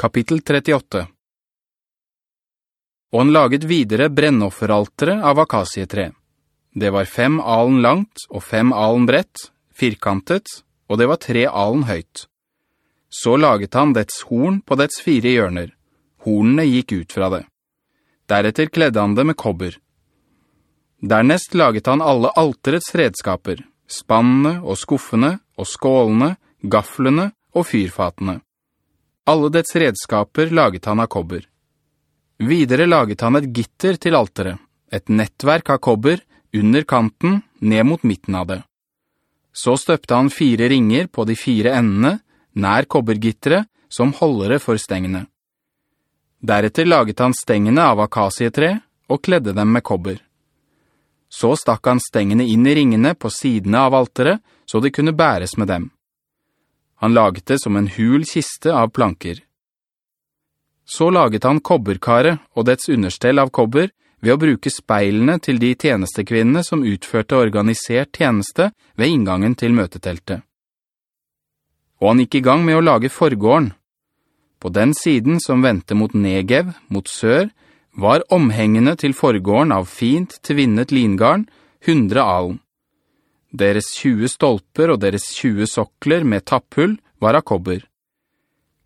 Kapittel 38 Og han laget videre brennofferaltere av akasietre. Det var fem alen langt og fem alen brett, firkantet, og det var tre alen høyt. Så laget han dets horn på dets fire hjørner. Hornene gikk ut fra det. Deretter kledde han det med kobber. Dernest laget han alle alterets redskaper, spannene og skuffene og skålene, gaflene og fyrfatene. Alle dets redskaper laget han av kobber. Videre laget han et gitter til altere, et nettverk av kobber, under kanten, ned mot midten av det. Så støpte han fire ringer på de fire endene, nær kobbergittere, som holdere for stengene. Deretter laget han stengene av akasietre og kledde dem med kobber. Så stakk han stengene inn i ringene på sidene av altere, så de kunne bæres med dem. Han laget det som en hul kiste av planker. Så laget han kobberkaret og dets understell av kobber ved å bruke speilene til de tjenestekvinnene som utførte organisert tjeneste ved inngangen til møteteltet. Og han gikk i gang med å lage forgården. På den siden som ventet mot Negev, mot sør, var omhengene til forgården av fint tvinnet lingarn, hundre alen. Deres 20 stolper og deres 20 sokler med tapphull var av kobber.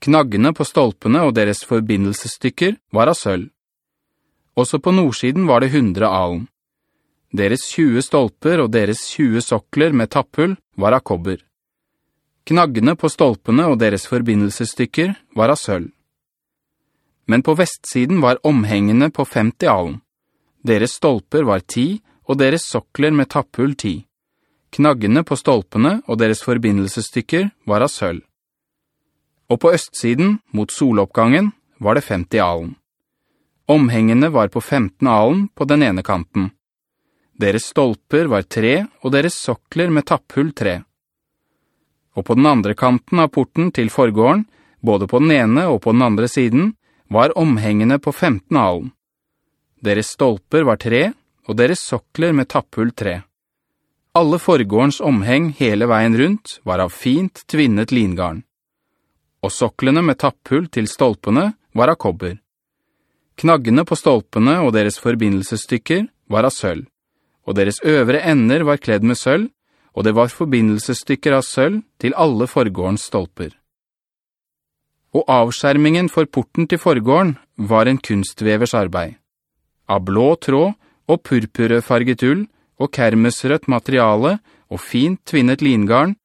Knaggene på stolpene og deres forbindelsesstykker var av sølv. Også på nordsiden var det 100 alen. Deres 20 stolper og deres 20 sokler med tapphull var av kobber. Knaggene på stolpene og deres forbindelsesstykker var av sølv. Men på vestsiden var omhengene på 50 alen. Deres stolper var 10, og deres sokler med tapphull 10. Knaggene på stolpene og deres forbindelsesstykker var av sølv. Og på østsiden, mot soloppgangen, var det 50 alen. Omhengene var på 15 alen på den ene kanten. Deres stolper var tre, og deres sokler med tapphull tre. Og på den andre kanten av porten til forgården, både på den ene og på den andre siden, var omhengene på 15 alen. Deres stolper var tre, og deres sokler med tapphull tre. Alle forgårdens omheng hele veien rundt var av fint tvinnet lingarn. Og soklene med tapphull til stolpene var av kobber. Knaggene på stolpene og deres forbindelsesstykker var av sølv, og deres øvre ender var kledd med sølv, og det var forbindelsesstykker av sølv til alle forgårdens stolper. Og avskjermingen for porten til forgården var en kunstvevers arbeid. Av blå tråd og purpurfarget ull og kermesrødt materiale og fint tvinnet lingarn,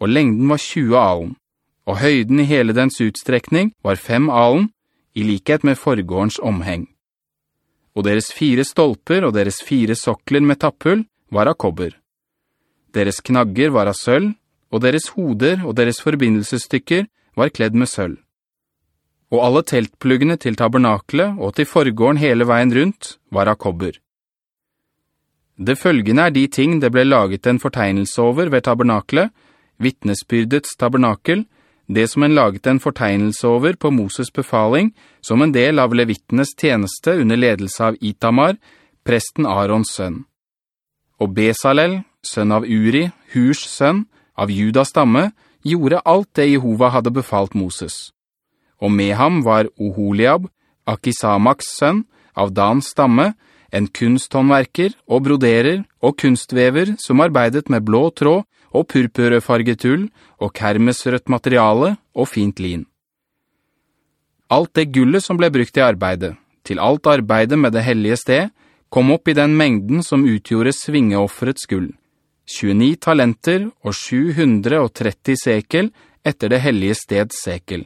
og lengden var 20 alen, og høyden i hele dens utstrekning var 5 alen, i likhet med forgårdens omheng. Og deres fire stolper og deres fire sokler med tapphull var av kobber. Deres knagger var av sølv, og deres hoder og deres forbindelsesstykker var kledd med sølv. Og alle teltpluggene til tabernaklet og til forgården hele veien rundt var av kobber. Det følgende er de ting det ble laget en fortegnelse over ved tabernaklet, vittnesbyrdets tabernakel, det som en laget en fortegnelse over på Moses befaling, som en del av levittenes tjeneste under ledelse av Itamar, presten Arons sønn. Og Besalel, sønn av Uri, Hurs sønn, av Judas stamme, gjorde alt det Jehova hadde befalt Moses. Og med ham var Oholiab, Akisamaks sønn, av Dans stamme, en kunsthåndverker og broderer og kunstvever som arbeidet med blå tråd og purpurfarget ull og kermesrødt materiale og fint lin. Alt det gullet som ble brukt i arbeidet, til alt arbeidet med det hellige sted, kom opp i den mengden som utgjorde svingeofferets gull, 29 talenter og 730 sekel etter det hellige steds sekel.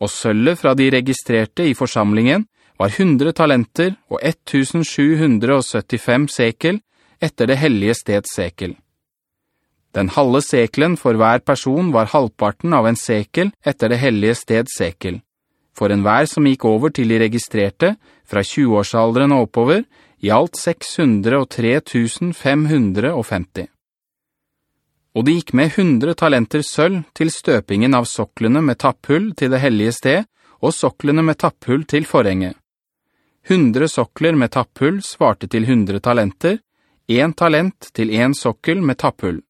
Og sølvet fra de registrerte i forsamlingen var 100 talenter og 1775 sekel etter det hellige steds sekel. Den halve sekelen for hver person var halvparten av en sekel etter det hellige steds sekel. For en hver som gikk over til de registrerte, fra 20-årsalderen og oppover, i alt 603 550. Og de gikk med 100 talenter sølv til støpingen av soklene med tapphull til det hellige sted, og soklene med tapphull til forhenget. 100 sokler med tapphull svarte til 100 talenter, en talent til en sokkel med tapphull.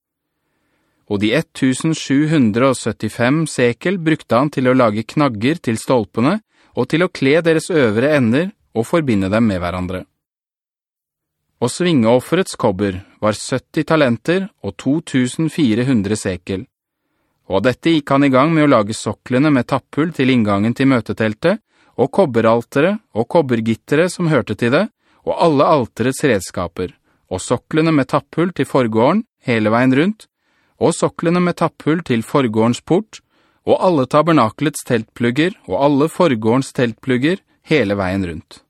og de 1775 sekel brukte han til å lage knagger til stolpene og til å kle deres øvre ender og forbinde dem med hverandre. Og svingeofferets kobber var 70 talenter og 2400 sekel. Og dette gikk han i gang med å lage soklene med tapphull til inngangen til møteteltet, og kobberaltere og kobbergittere som hørte til det, og alle alterets redskaper, og soklene med tapphull til forgården hele veien rundt, og soklene med tapphull til forgårdens port, og alle tabernakelets teltplugger og alle forgårdens teltplugger hele veien rundt.